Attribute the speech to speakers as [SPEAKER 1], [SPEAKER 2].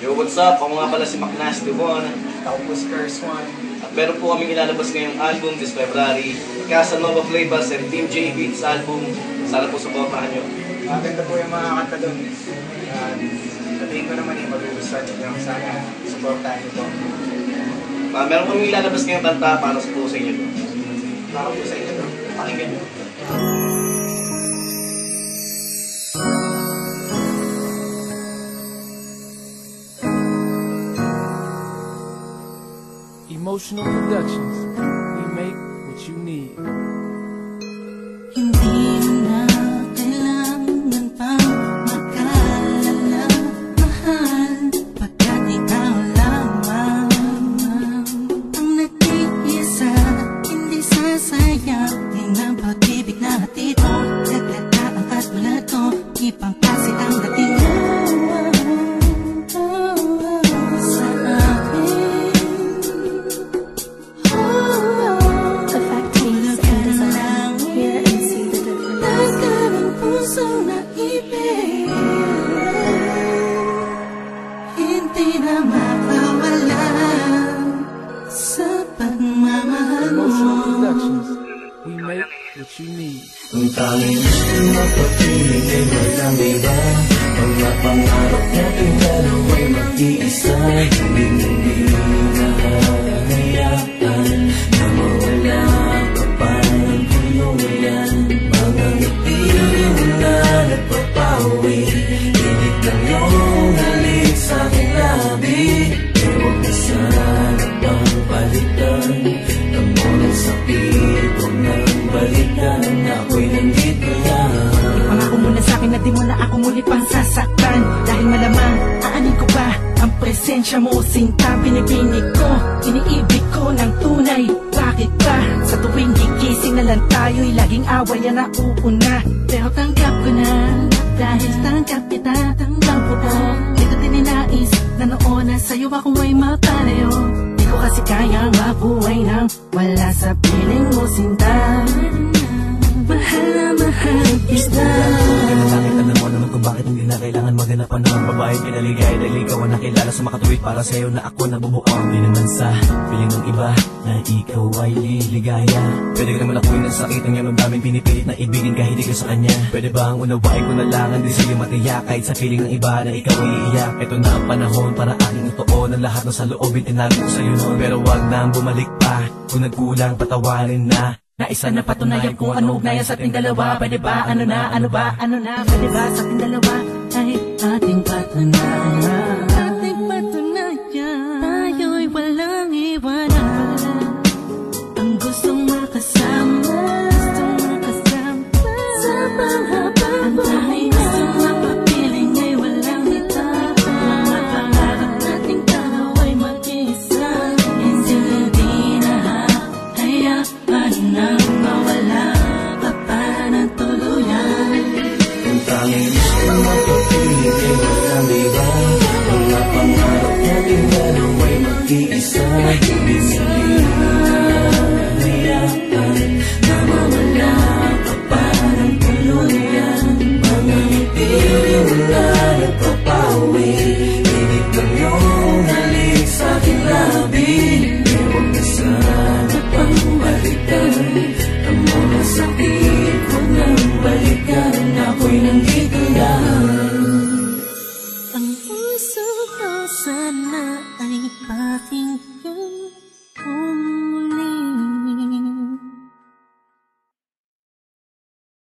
[SPEAKER 1] Yo, what's up? Ako nga pala si McNasty One.
[SPEAKER 2] Ako po si Curse One.
[SPEAKER 1] At meron po kaming ilalabas ngayong album this February. Casanova Flavas and Team J Beats album. Sana po supportahan nyo.
[SPEAKER 2] Maganda po yung mga kanta doon. Uh, sabihin ko naman eh, magugustuhan nyo. Sana supportahan nyo po.
[SPEAKER 1] Uh, meron kaming ilalabas ngayong kanta para sa po sa inyo.
[SPEAKER 2] Para po sa inyo.
[SPEAKER 1] Pakinggan nyo.
[SPEAKER 3] Emotional Productions. We make what you need. What you need.
[SPEAKER 4] Ang tanging gusto mapapiling ay walang iba Mga pangarap natin dalawa'y mag-iisa Hindi hindi nahahayaan na
[SPEAKER 5] ako muli pang sasaktan Dahil malamang aanin ko pa Ang presensya mo? Sinta Pinipinig ko, iniibig ko ng tunay. Bakit ba sa tuwing gigising na lang tayo'y Laging away na uuna Pero tanggap ko na Dahil tanggap kita, tanggap ko po Dito din ninais na noon na sa'yo ako ay mapalayo. Di ko kasi kayang mabuhay nang Wala sa piling mo sinta Mahal na mahal kita
[SPEAKER 4] alam mo naman kung bakit hindi na kailangan maghanap pa ng babae? Pinaligay dahil ikaw ang nakilala sa makatuwid Para sa'yo na ako nabubuang Di naman sa piling ng iba na ikaw ay liligaya. Pwede ka naman akuin ng sakit ang iyong damdamin Pinipilit na ibigin kahit di ka sa kanya. Pwede ba ang unawain ko na lang ang di sa'yo matiyak Kahit sa piling ng iba na ikaw ay iiyak. Ito na ang panahon para aking ituon Ang lahat ng sa loobin tinago ko sa'yo noon. Pero wag nang bumalik pa Kung nagkulang patawarin na
[SPEAKER 5] Naisa na patunayan kung ano ugnayan sa ating dalawa. Pwede ba, ano na, ano ba, ano na? Pwede ba sa ating dalawa? Ay ating patunayan dalawa'y
[SPEAKER 4] mag-iisa